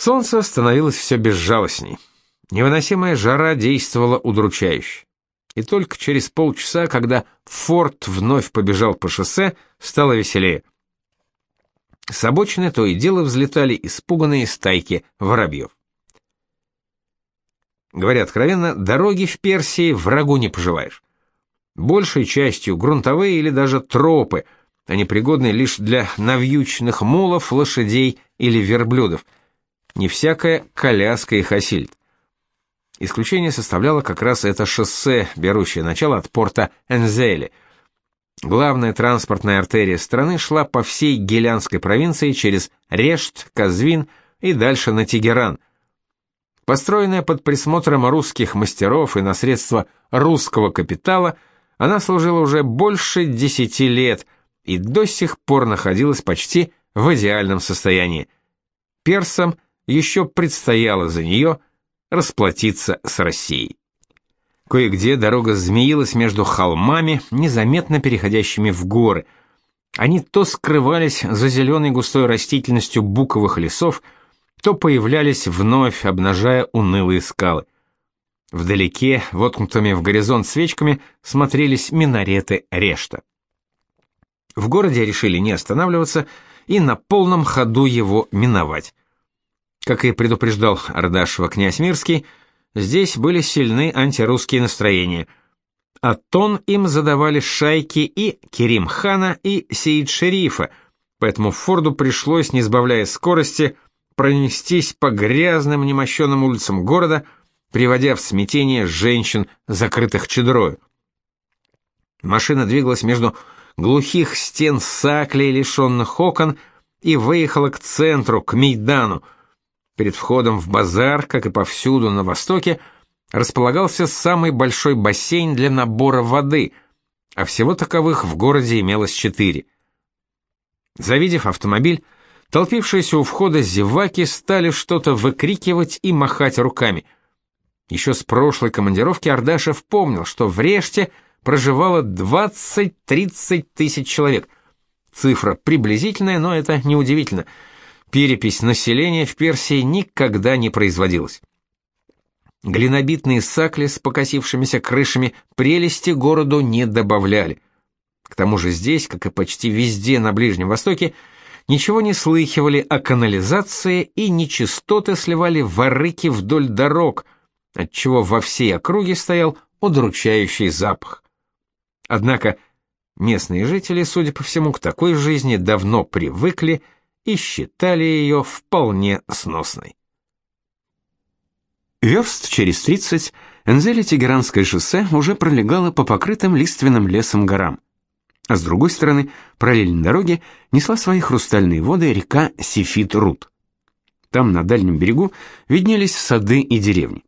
Солнце становилось все безжалостней. Невыносимая жара действовала удручающе. И только через полчаса, когда Форд вновь побежал по шоссе, стало веселее. С обочины то и дело взлетали испуганные стайки воробьев. Говоря откровенно, дороги в Персии врагу не пожелаешь. Большей частью грунтовые или даже тропы, они пригодны лишь для навьюченных мулов, лошадей или верблюдов. Не всякая коляска их осилит. Исключение составляло как раз это шоссе, берущее начало от порта Энзели. Главная транспортная артерия страны шла по всей Гелянской провинции через Решт, Казвин и дальше на Тегеран. Построенная под присмотром русских мастеров и на средства русского капитала, она служила уже больше десяти лет и до сих пор находилась почти в идеальном состоянии. Персам еще предстояло за нее – расплатиться с Россией. Кое-где дорога змеилась между холмами, незаметно переходящими в горы. Они то скрывались за зеленой густой растительностью буковых лесов, то появлялись вновь, обнажая унылые скалы. Вдалеке, воткнутыми в горизонт свечками, смотрелись минареты Решта. В городе решили не останавливаться и на полном ходу его миновать. Как и предупреждал Ардашева князь Мирский, здесь были сильны антирусские настроения. А тон им задавали шайки и Керим-хана, и Сеид-шерифа, поэтому Форду пришлось, не сбавляя скорости, пронестись по грязным немощенным улицам города, приводя в смятение женщин, закрытых чедрою. Машина двигалась между глухих стен саклей, лишенных окон, и выехала к центру, к Мейдану — Перед входом в базар, как и повсюду на востоке, располагался самый большой бассейн для набора воды, а всего таковых в городе имелось четыре. Завидев автомобиль, толпившиеся у входа зеваки стали что-то выкрикивать и махать руками. Еще с прошлой командировки Ардашев помнил, что в Реште проживало 20-30 тысяч человек. Цифра приблизительная, но это неудивительно – перепись населения в Персии никогда не производилась. Глинобитные сакли с покосившимися крышами прелести городу не добавляли. К тому же здесь, как и почти везде на Ближнем Востоке, ничего не слыхивали о канализации и нечистоты сливали в арыки вдоль дорог, отчего во всей округе стоял удручающий запах. Однако местные жители, судя по всему, к такой жизни давно привыкли и считали ее вполне сносной. Верст через 30 Энзели-Тегеранское шоссе уже пролегало по покрытым лиственным лесом горам. А с другой стороны, параллельно дороге несла свои хрустальные воды река Сифит-Рут. Там, на дальнем берегу, виднелись сады и деревни.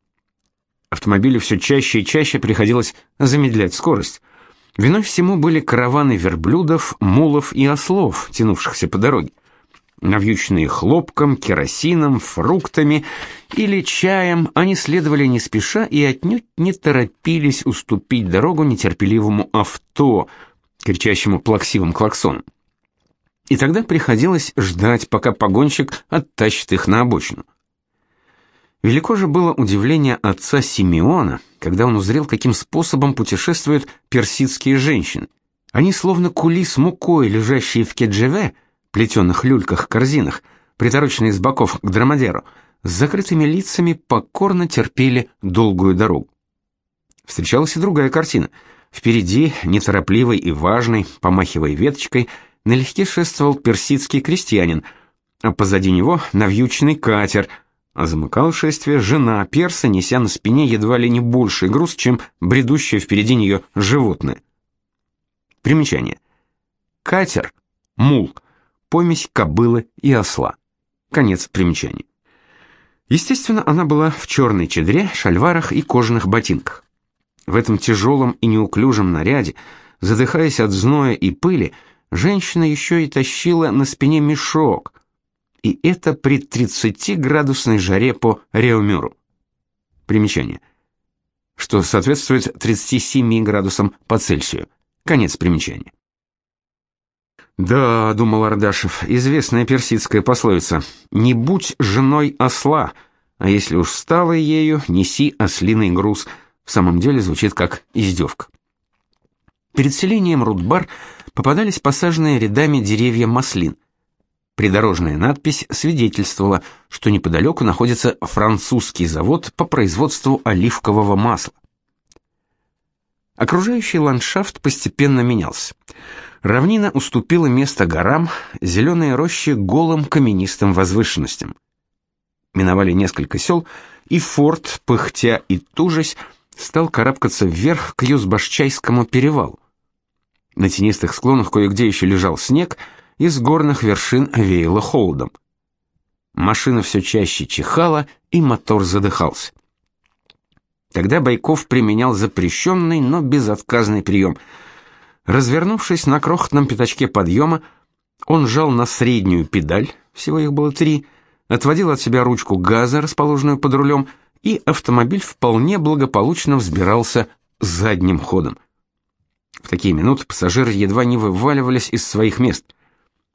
Автомобилю все чаще и чаще приходилось замедлять скорость. Виной всему были караваны верблюдов, мулов и ослов, тянувшихся по дороге навьюченные хлопком, керосином, фруктами или чаем, они следовали не спеша и отнюдь не торопились уступить дорогу нетерпеливому авто, кричащему плаксивым клаксоном. И тогда приходилось ждать, пока погонщик оттащит их на обочину. Велико же было удивление отца Симеона, когда он узрел, каким способом путешествуют персидские женщины. Они словно кули с мукой, лежащие в кеджеве, плетеных люльках-корзинах, притороченные с боков к драмадеру, с закрытыми лицами покорно терпели долгую дорогу. Встречалась и другая картина. Впереди, неторопливый и важный, помахивая веточкой, налегке шествовал персидский крестьянин, а позади него навьюченный катер, а замыкал шествие жена перса, неся на спине едва ли не больший груз, чем бредущее впереди нее животное. Примечание. Катер, мул — помесь кобылы и осла. Конец примечания. Естественно, она была в черной чедре, шальварах и кожаных ботинках. В этом тяжелом и неуклюжем наряде, задыхаясь от зноя и пыли, женщина еще и тащила на спине мешок. И это при 30-градусной жаре по Реумюру. Примечание. Что соответствует 37 градусам по Цельсию. Конец примечания. Да, думал Ардашев, известная персидская пословица: "Не будь женой осла, а если уж стала ею, неси ослиный груз". В самом деле звучит как издевка. Перед селением Рудбар попадались посаженные рядами деревья маслин. Придорожная надпись свидетельствовала, что неподалеку находится французский завод по производству оливкового масла. Окружающий ландшафт постепенно менялся. Равнина уступила место горам, зеленые рощи голым каменистым возвышенностям. Миновали несколько сел, и форт, пыхтя и тужась, стал карабкаться вверх к Юзбашчайскому перевалу. На тенистых склонах кое-где еще лежал снег, и с горных вершин веяло холодом. Машина все чаще чихала, и мотор задыхался. Тогда Байков применял запрещенный, но безотказный прием. Развернувшись на крохотном пятачке подъема, он жал на среднюю педаль, всего их было три, отводил от себя ручку газа, расположенную под рулем, и автомобиль вполне благополучно взбирался задним ходом. В такие минуты пассажиры едва не вываливались из своих мест.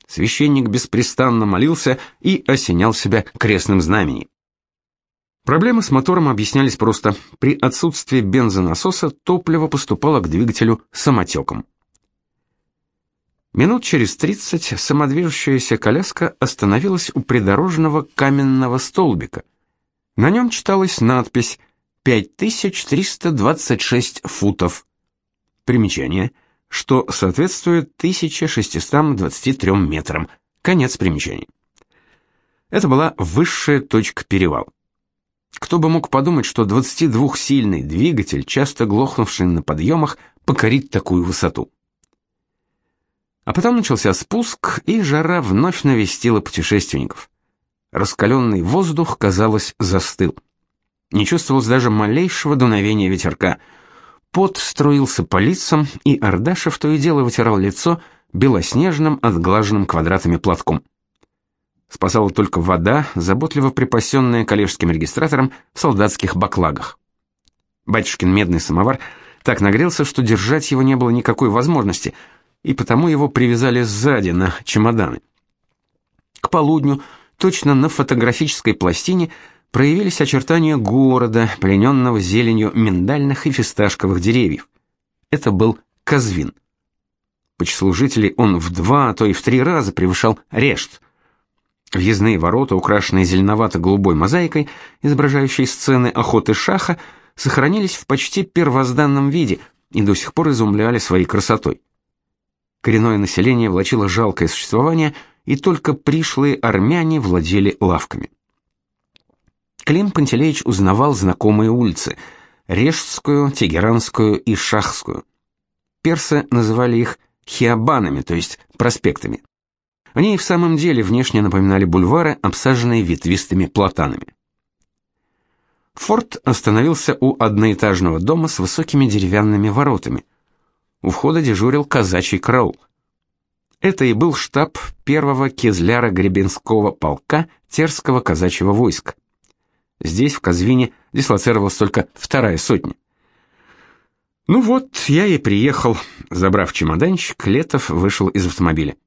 Священник беспрестанно молился и осенял себя крестным знаменем. Проблемы с мотором объяснялись просто. При отсутствии бензонасоса топливо поступало к двигателю самотеком. Минут через тридцать самодвижущаяся коляска остановилась у придорожного каменного столбика. На нем читалась надпись «5326 футов». Примечание, что соответствует 1623 метрам. Конец примечания. Это была высшая точка перевала. Кто бы мог подумать, что 22-сильный двигатель, часто глохнувший на подъемах, покорит такую высоту. А потом начался спуск, и жара вновь навестила путешественников. Раскаленный воздух, казалось, застыл. Не чувствовалось даже малейшего дуновения ветерка. Пот струился по лицам, и Ардашев то и дело вытирал лицо белоснежным, отглаженным квадратами платком. Спасала только вода, заботливо припасенная коллежским регистратором в солдатских баклагах. Батюшкин медный самовар так нагрелся, что держать его не было никакой возможности, и потому его привязали сзади на чемоданы. К полудню, точно на фотографической пластине, проявились очертания города, плененного зеленью миндальных и фисташковых деревьев. Это был Казвин. По числу жителей он в два, а то и в три раза превышал Решт – Въездные ворота, украшенные зеленовато-голубой мозаикой, изображающей сцены охоты шаха, сохранились в почти первозданном виде и до сих пор изумляли своей красотой. Коренное население влачило жалкое существование, и только пришлые армяне владели лавками. Клим Пантелеич узнавал знакомые улицы: Режскую, Тегеранскую и Шахскую. Персы называли их хиабанами, то есть проспектами. Они и в самом деле внешне напоминали бульвары, обсаженные ветвистыми платанами. Форт остановился у одноэтажного дома с высокими деревянными воротами. У входа дежурил казачий караул. Это и был штаб первого кезляра Гребенского полка Терского казачьего войска. Здесь, в Казвине, дислоцировалась только вторая сотня. Ну вот, я и приехал. Забрав чемоданчик, Летов вышел из автомобиля.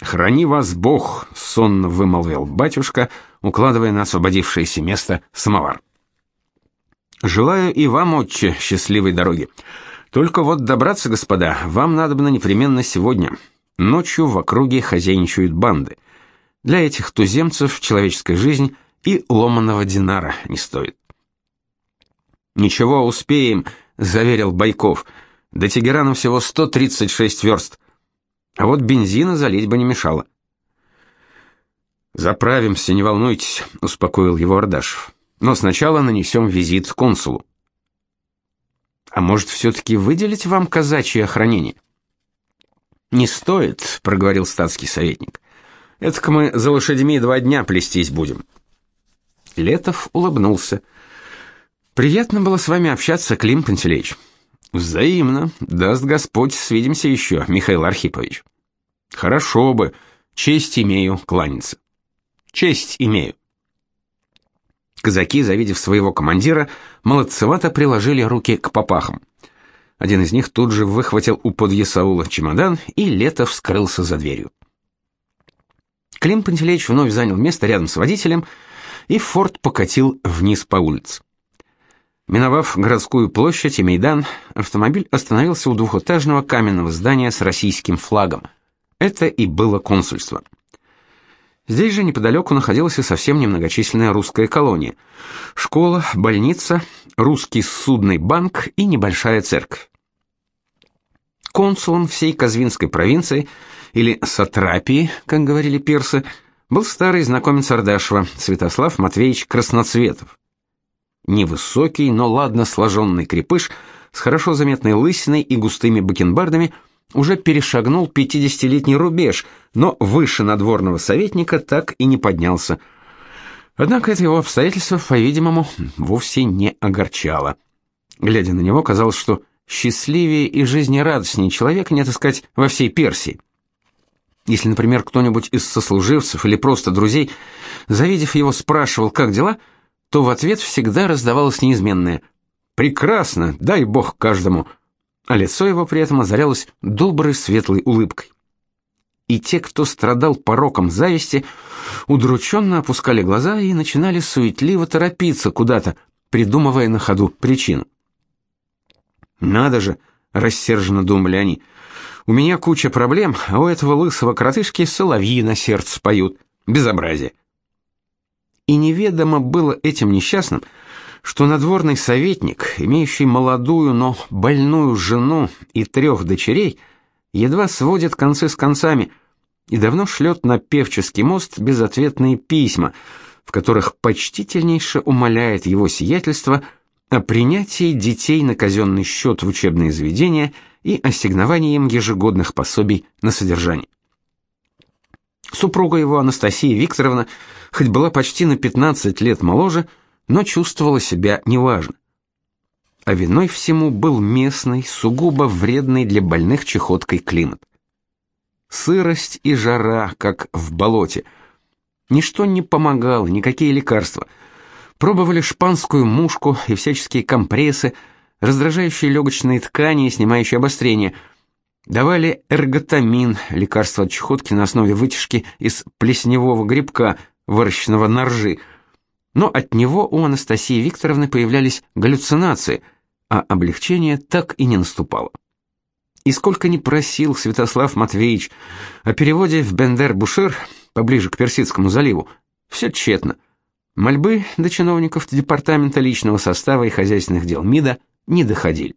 Храни вас Бог, сонно вымолвил батюшка, укладывая на освободившееся место самовар. Желаю и вам, отче, счастливой дороги. Только вот добраться, господа, вам надобно непременно сегодня. Ночью в округе хозяйничают банды. Для этих туземцев человеческая жизнь и ломаного динара не стоит. Ничего, успеем, заверил Байков. До Тегерана всего 136 верст. А вот бензина залить бы не мешало. Заправимся, не волнуйтесь, успокоил его Ардашев. Но сначала нанесем визит консулу. А может, все таки выделить вам казачье охранение? Не стоит, проговорил статский советник. Это мы за лошадьми два дня плестись будем. Летов улыбнулся. Приятно было с вами общаться, Клим Пантелеич. Взаимно. Даст Господь, свидимся еще, Михаил Архипович. Хорошо бы. Честь имею кланяться. Честь имею. Казаки, завидев своего командира, молодцевато приложили руки к попахам. Один из них тут же выхватил у подъясаула чемодан, и Летов скрылся за дверью. Клим Пантелеич вновь занял место рядом с водителем, и Форд покатил вниз по улице. Миновав городскую площадь и Мейдан, автомобиль остановился у двухэтажного каменного здания с российским флагом. Это и было консульство. Здесь же неподалеку находилась и совсем немногочисленная русская колония. Школа, больница, русский судный банк и небольшая церковь. Консулом всей Казвинской провинции, или сатрапии, как говорили персы, был старый знакомец Ардашева, Святослав Матвеевич Красноцветов. Невысокий, но ладно сложенный крепыш с хорошо заметной лысиной и густыми бакенбардами – уже перешагнул 50-летний рубеж, но выше надворного советника так и не поднялся. Однако это его обстоятельство, по-видимому, вовсе не огорчало. Глядя на него, казалось, что счастливее и жизнерадостнее человека не отыскать во всей Персии. Если, например, кто-нибудь из сослуживцев или просто друзей, завидев его, спрашивал, как дела, то в ответ всегда раздавалось неизменное «Прекрасно, дай бог каждому», а лицо его при этом озарялось доброй светлой улыбкой. И те, кто страдал пороком зависти, удрученно опускали глаза и начинали суетливо торопиться куда-то, придумывая на ходу причину. «Надо же!» — рассерженно думали они. «У меня куча проблем, а у этого лысого коротышки соловьи на сердце поют. Безобразие!» И неведомо было этим несчастным, что надворный советник, имеющий молодую, но больную жену и трех дочерей, едва сводит концы с концами и давно шлет на Певческий мост безответные письма, в которых почтительнейше умоляет его сиятельство о принятии детей на казенный счет в учебные заведения и ассигновании им ежегодных пособий на содержание. Супруга его, Анастасия Викторовна, хоть была почти на 15 лет моложе, но чувствовала себя неважно. А виной всему был местный, сугубо вредный для больных чехоткой климат. Сырость и жара, как в болоте. Ничто не помогало, никакие лекарства. Пробовали шпанскую мушку и всяческие компрессы, раздражающие легочные ткани и снимающие обострение. Давали эрготамин, лекарство от чехотки на основе вытяжки из плесневого грибка, выращенного на ржи – но от него у Анастасии Викторовны появлялись галлюцинации, а облегчение так и не наступало. И сколько ни просил Святослав Матвеевич о переводе в Бендер-Бушир, поближе к Персидскому заливу, все тщетно. Мольбы до чиновников департамента личного состава и хозяйственных дел МИДа не доходили.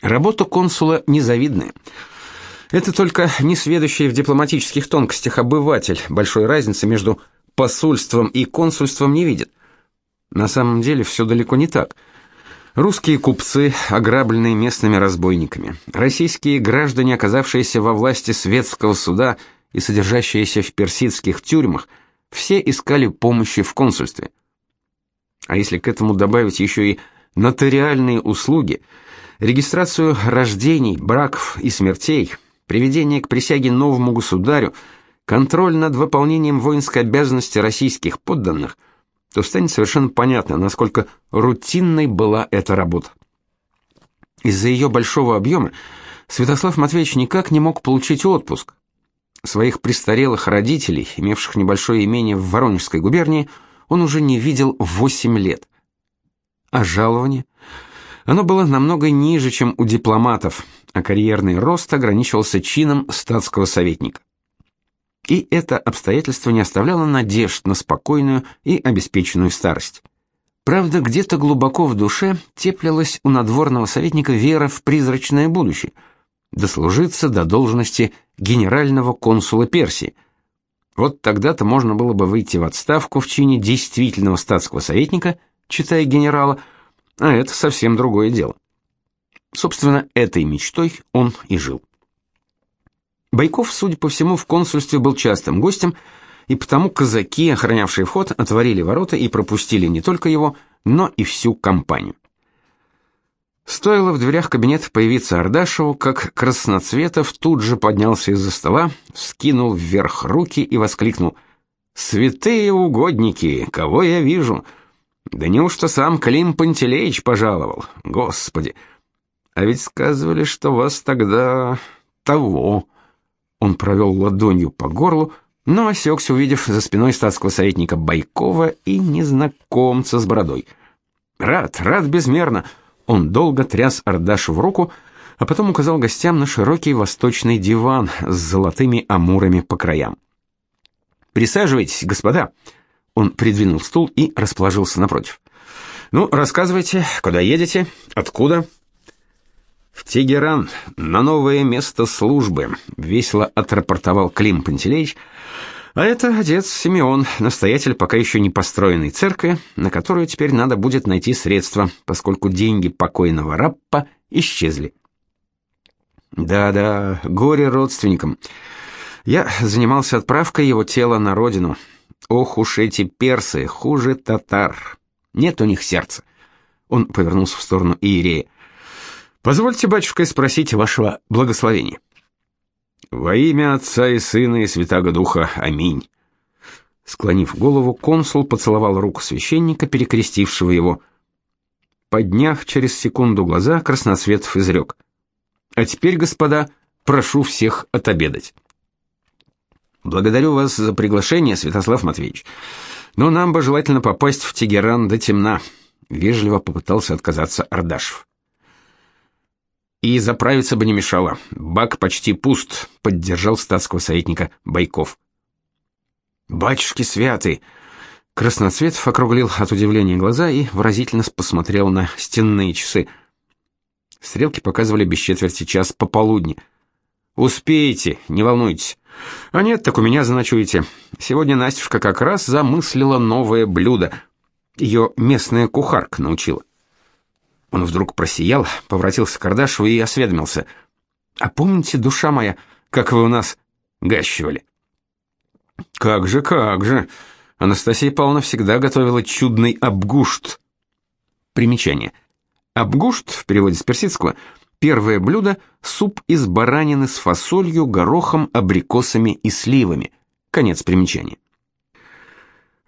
Работа консула незавидная. Это только несведущий в дипломатических тонкостях обыватель большой разницы между посольством и консульством не видит. На самом деле все далеко не так. Русские купцы, ограбленные местными разбойниками, российские граждане, оказавшиеся во власти светского суда и содержащиеся в персидских тюрьмах, все искали помощи в консульстве. А если к этому добавить еще и нотариальные услуги, регистрацию рождений, браков и смертей, приведение к присяге новому государю – контроль над выполнением воинской обязанности российских подданных, то станет совершенно понятно, насколько рутинной была эта работа. Из-за ее большого объема Святослав Матвеевич никак не мог получить отпуск. Своих престарелых родителей, имевших небольшое имение в Воронежской губернии, он уже не видел 8 лет. А жалование? Оно было намного ниже, чем у дипломатов, а карьерный рост ограничивался чином статского советника. И это обстоятельство не оставляло надежд на спокойную и обеспеченную старость. Правда, где-то глубоко в душе теплилась у надворного советника вера в призрачное будущее, дослужиться до должности генерального консула Персии. Вот тогда-то можно было бы выйти в отставку в чине действительного статского советника, читая генерала, а это совсем другое дело. Собственно, этой мечтой он и жил. Байков, судя по всему, в консульстве был частым гостем, и потому казаки, охранявшие вход, отворили ворота и пропустили не только его, но и всю компанию. Стоило в дверях кабинета появиться Ардашеву, как Красноцветов тут же поднялся из-за стола, скинул вверх руки и воскликнул: "Святые угодники, кого я вижу? Да неужто сам Клим Пантелеич пожаловал? Господи, А ведь сказывали, что вас тогда того. Он провел ладонью по горлу, но осекся, увидев за спиной статского советника Байкова и незнакомца с бородой. Рад, рад безмерно. Он долго тряс Ардашу в руку, а потом указал гостям на широкий восточный диван с золотыми амурами по краям. Присаживайтесь, господа. Он придвинул стул и расположился напротив. Ну, рассказывайте, куда едете? Откуда? В Тегеран, на новое место службы, весело отрапортовал Клим Пантелеич. А это отец Симеон, настоятель пока еще не построенной церкви, на которую теперь надо будет найти средства, поскольку деньги покойного Раппа исчезли. Да-да, горе родственникам. Я занимался отправкой его тела на родину. Ох уж эти персы, хуже татар. Нет у них сердца. Он повернулся в сторону Иерея. Позвольте, батюшка, спросить вашего благословения. Во имя Отца и Сына и Святаго Духа. Аминь. Склонив голову, консул поцеловал руку священника, перекрестившего его. Подняв через секунду глаза, Красноцветов изрек. А теперь, господа, прошу всех отобедать. Благодарю вас за приглашение, Святослав Матвеевич. Но нам бы желательно попасть в Тегеран до темна, вежливо попытался отказаться Ардашев. И заправиться бы не мешало. Бак почти пуст, поддержал статского советника Байков. Батюшки святые, Красноцветов округлил от удивления глаза и выразительно посмотрел на стенные часы. Стрелки показывали без четверти час пополудни. Успеете, не волнуйтесь. А нет, так у меня заночуете. Сегодня Настюшка как раз замыслила новое блюдо. Ее местная кухарка научила. Он вдруг просиял, поворотился к Кардашеву и осведомился: "А помните, душа моя, как вы у нас гащивали?" "Как же, как же. Анастасия Павловна всегда готовила чудный обгушт". Примечание: Обгушт в переводе с персидского первое блюдо суп из баранины с фасолью, горохом, абрикосами и сливами. Конец примечания.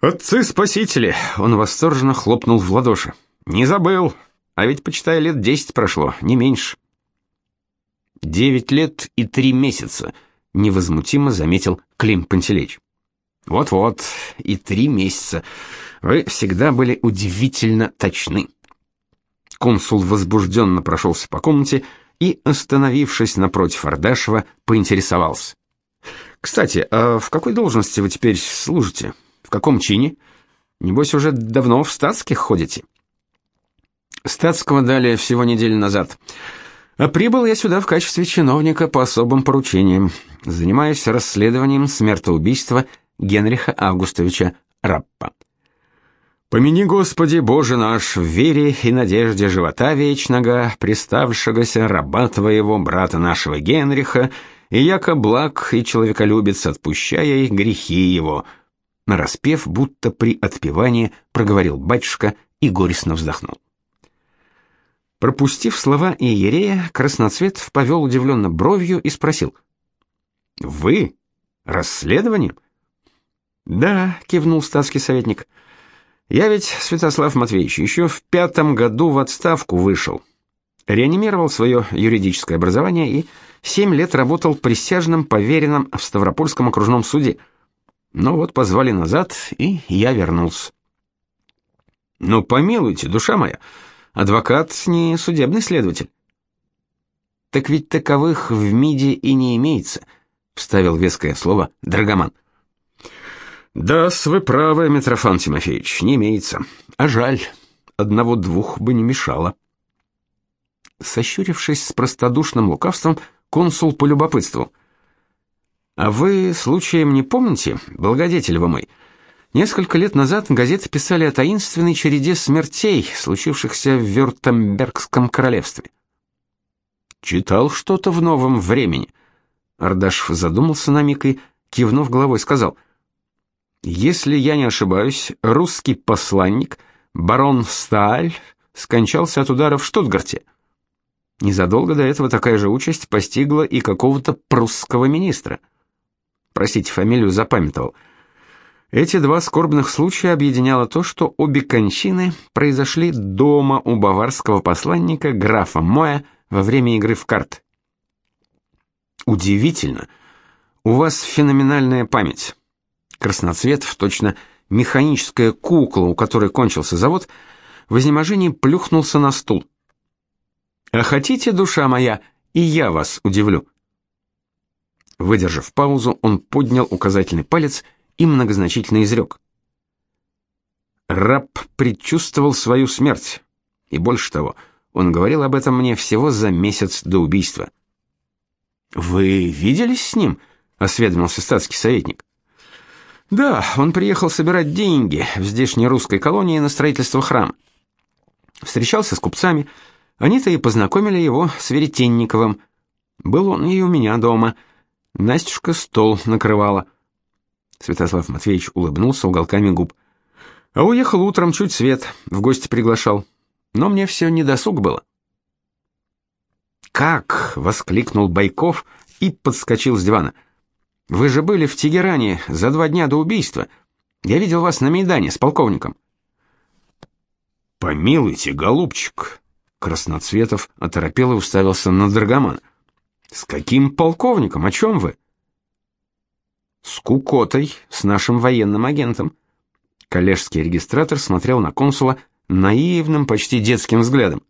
Отцы-спасители, он восторженно хлопнул в ладоши. Не забыл. А ведь почитай лет десять прошло, не меньше. Девять лет и три месяца, невозмутимо заметил Клим Пантелеич. Вот-вот, и три месяца. Вы всегда были удивительно точны. Консул возбужденно прошелся по комнате и, остановившись напротив Ардашева, поинтересовался. «Кстати, а в какой должности вы теперь служите? В каком чине? Небось, уже давно в статских ходите?» «Статского дали всего неделю назад. А прибыл я сюда в качестве чиновника по особым поручениям. Занимаюсь расследованием смертоубийства Генриха Августовича Раппа». Помяни, Господи, Боже наш, в вере и надежде живота вечного, приставшегося раба Твоего, брата нашего Генриха, и яко благ и человеколюбец, отпущая их грехи его». Нараспев, будто при отпевании, проговорил батюшка и горестно вздохнул. Пропустив слова Иерея, Красноцветов повел удивленно бровью и спросил. «Вы? Расследованием?» «Да», — кивнул статский советник, — я ведь, Святослав Матвеевич, еще в пятом году в отставку вышел. Реанимировал свое юридическое образование и семь лет работал присяжным поверенным в Ставропольском окружном суде. Но вот позвали назад, и я вернулся. Ну, помилуйте, душа моя, адвокат не судебный следователь. Так ведь таковых в МИДе и не имеется, вставил веское слово Драгоман. Да, вы правы, Митрофан Тимофеевич, не имеется. А жаль, одного-двух бы не мешало. Сощурившись с простодушным лукавством, консул полюбопытствовал. А вы случаем не помните, благодетель вы мой? Несколько лет назад газеты писали о таинственной череде смертей, случившихся в Вюртембергском королевстве. Читал что-то в новом времени. Ардашев задумался на миг и, кивнув головой, сказал: если я не ошибаюсь, русский посланник барон Сталь скончался от удара в Штутгарте. Незадолго до этого такая же участь постигла и какого-то прусского министра. Простите, фамилию запамятовал. Эти два скорбных случая объединяло то, что обе кончины произошли дома у баварского посланника графа Моя во время игры в карты. Удивительно. У вас феноменальная память. Красноцветов, точно механическая кукла, у которой кончился завод, в изнеможении плюхнулся на стул. А хотите, душа моя, и я вас удивлю. Выдержав паузу, он поднял указательный палец и многозначительно изрек. Раб предчувствовал свою смерть, и больше того, он говорил об этом мне всего за месяц до убийства. Вы виделись с ним? осведомился статский советник. Да, он приехал собирать деньги в здешней русской колонии на строительство храма. Встречался с купцами, они-то и познакомили его с Веретенниковым. Был он и у меня дома. Настюшка стол накрывала. Святослав Матвеевич улыбнулся уголками губ. А уехал утром чуть свет, в гости приглашал. Но мне все не досуг было. Как, воскликнул Байков и подскочил с дивана. Вы же были в Тегеране за два дня до убийства. Я видел вас на Майдане с полковником. Помилуйте, голубчик. Красноцветов оторопел и уставился на Драгомана. С каким полковником? О чем вы? С Кукотой, с нашим военным агентом. Коллежский регистратор смотрел на консула наивным, почти детским взглядом.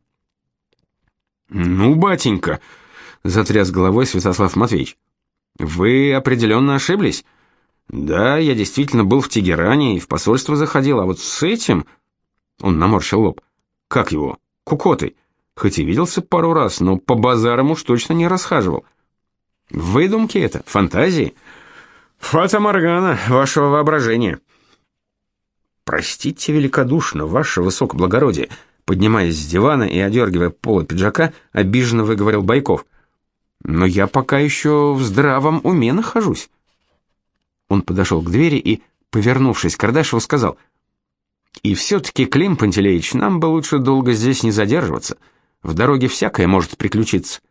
Ну, батенька, затряс головой Святослав Матвеевич. Вы определенно ошиблись. Да, я действительно был в Тегеране и в посольство заходил, а вот с этим он наморщил лоб. Как его? Кукотой. Хоть и виделся пару раз, но по базарам уж точно не расхаживал. Выдумки это, фантазии. Фата Моргана вашего воображения. Простите великодушно, ваше высокоблагородие, поднимаясь с дивана и одергивая полы пиджака, обиженно выговорил Байков. Но я пока еще в здравом уме нахожусь. Он подошел к двери и, повернувшись к Кардашеву, сказал: "И все-таки, Клим Пантелеич, нам бы лучше долго здесь не задерживаться. В дороге всякое может приключиться.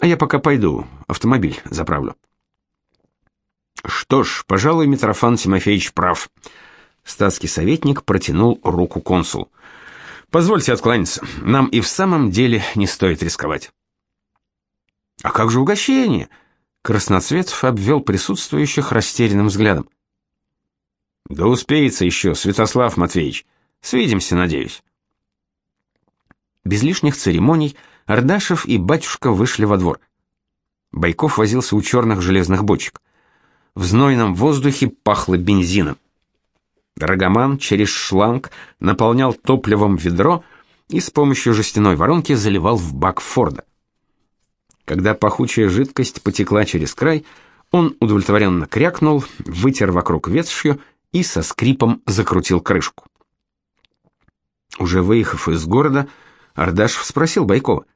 А я пока пойду, автомобиль заправлю". Что ж, пожалуй, Митрофан Тимофеевич прав. Статский советник протянул руку консулу. Позвольте откланяться. Нам и в самом деле не стоит рисковать. А как же угощение? Красноцветов обвел присутствующих растерянным взглядом. Да успеется еще, Святослав Матвеевич. Свидимся, надеюсь. Без лишних церемоний Ардашев и батюшка вышли во двор. Байков возился у черных железных бочек. В знойном воздухе пахло бензином. Драгоман через шланг наполнял топливом ведро и с помощью жестяной воронки заливал в бак Форда. Когда пахучая жидкость потекла через край, он удовлетворенно крякнул, вытер вокруг ветшью и со скрипом закрутил крышку. Уже выехав из города, Ардашев спросил Байкова: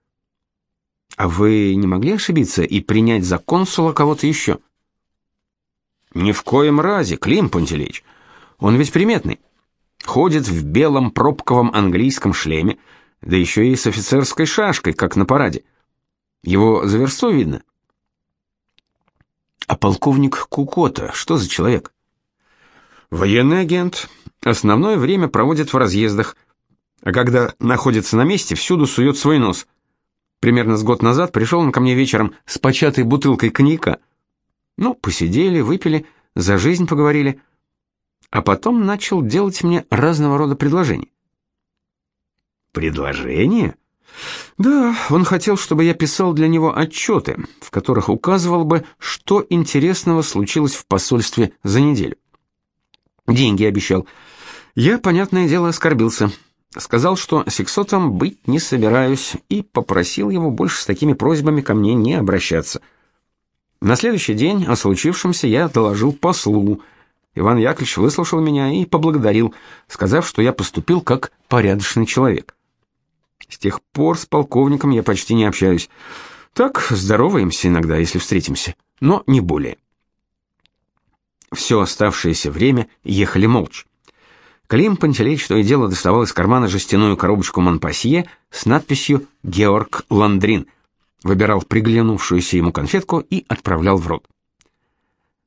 "А вы не могли ошибиться и принять за консула кого-то еще?» «Ни в коем разе, Клим Пантелеич. Он ведь приметный. Ходит в белом пробковом английском шлеме, да еще и с офицерской шашкой, как на параде. Его за версту видно. А полковник Кукота, что за человек? Военный агент. Основное время проводит в разъездах, а когда находится на месте, всюду сует свой нос. Примерно с год назад пришел он ко мне вечером с початой бутылкой коньяка. Ну, посидели, выпили, за жизнь поговорили а потом начал делать мне разного рода предложения. Предложения? Да, он хотел, чтобы я писал для него отчеты, в которых указывал бы, что интересного случилось в посольстве за неделю. Деньги обещал. Я, понятное дело, оскорбился. Сказал, что сексотом быть не собираюсь, и попросил его больше с такими просьбами ко мне не обращаться. На следующий день о случившемся я доложил послу, Иван Яковлевич выслушал меня и поблагодарил, сказав, что я поступил как порядочный человек. С тех пор с полковником я почти не общаюсь. Так, здороваемся иногда, если встретимся, но не более. Все оставшееся время ехали молча. Клим Пантелеич то и дело доставал из кармана жестяную коробочку Монпасье с надписью «Георг Ландрин», выбирал приглянувшуюся ему конфетку и отправлял в рот.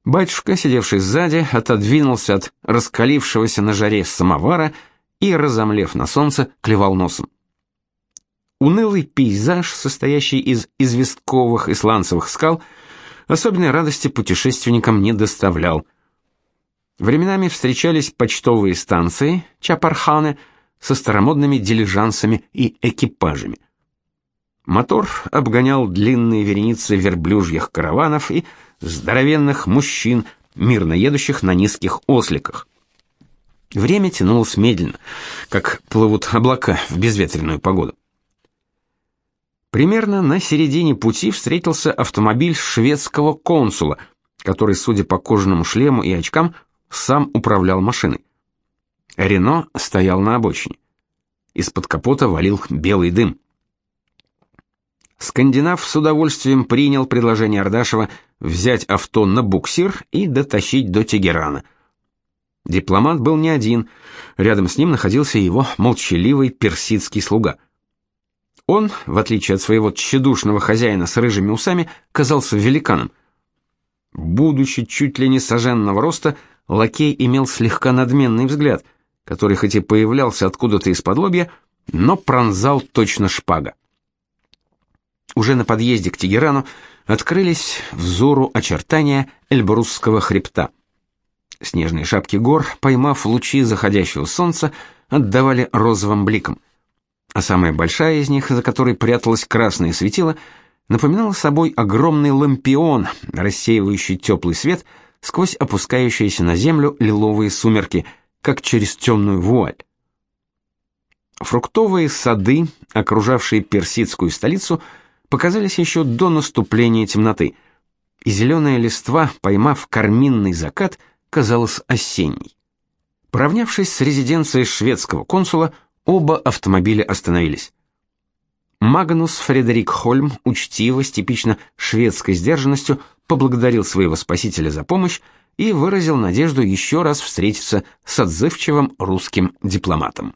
Батюшка, сидевший сзади, отодвинулся от раскалившегося на жаре самовара и, разомлев на солнце, клевал носом. Унылый пейзаж, состоящий из известковых и сланцевых скал, особенной радости путешественникам не доставлял. Временами встречались почтовые станции, чапарханы, со старомодными дилижансами и экипажами. Мотор обгонял длинные вереницы верблюжьих караванов и здоровенных мужчин, мирно едущих на низких осликах. Время тянулось медленно, как плывут облака в безветренную погоду. Примерно на середине пути встретился автомобиль шведского консула, который, судя по кожаному шлему и очкам, сам управлял машиной. Рено стоял на обочине. Из-под капота валил белый дым. Скандинав с удовольствием принял предложение Ардашева взять авто на буксир и дотащить до Тегерана. Дипломат был не один, рядом с ним находился его молчаливый персидский слуга. Он, в отличие от своего тщедушного хозяина с рыжими усами, казался великаном. Будучи чуть ли не соженного роста, лакей имел слегка надменный взгляд, который хоть и появлялся откуда-то из-под лобья, но пронзал точно шпага. Уже на подъезде к Тегерану открылись взору очертания Эльбрусского хребта. Снежные шапки гор, поймав лучи заходящего солнца, отдавали розовым бликом. А самая большая из них, за которой пряталось красное светило, напоминала собой огромный лампион, рассеивающий теплый свет сквозь опускающиеся на землю лиловые сумерки, как через темную вуаль. Фруктовые сады, окружавшие персидскую столицу, показались еще до наступления темноты, и зеленая листва, поймав карминный закат, казалась осенней. Поравнявшись с резиденцией шведского консула, оба автомобиля остановились. Магнус Фредерик Хольм учтиво, с типично шведской сдержанностью, поблагодарил своего спасителя за помощь и выразил надежду еще раз встретиться с отзывчивым русским дипломатом.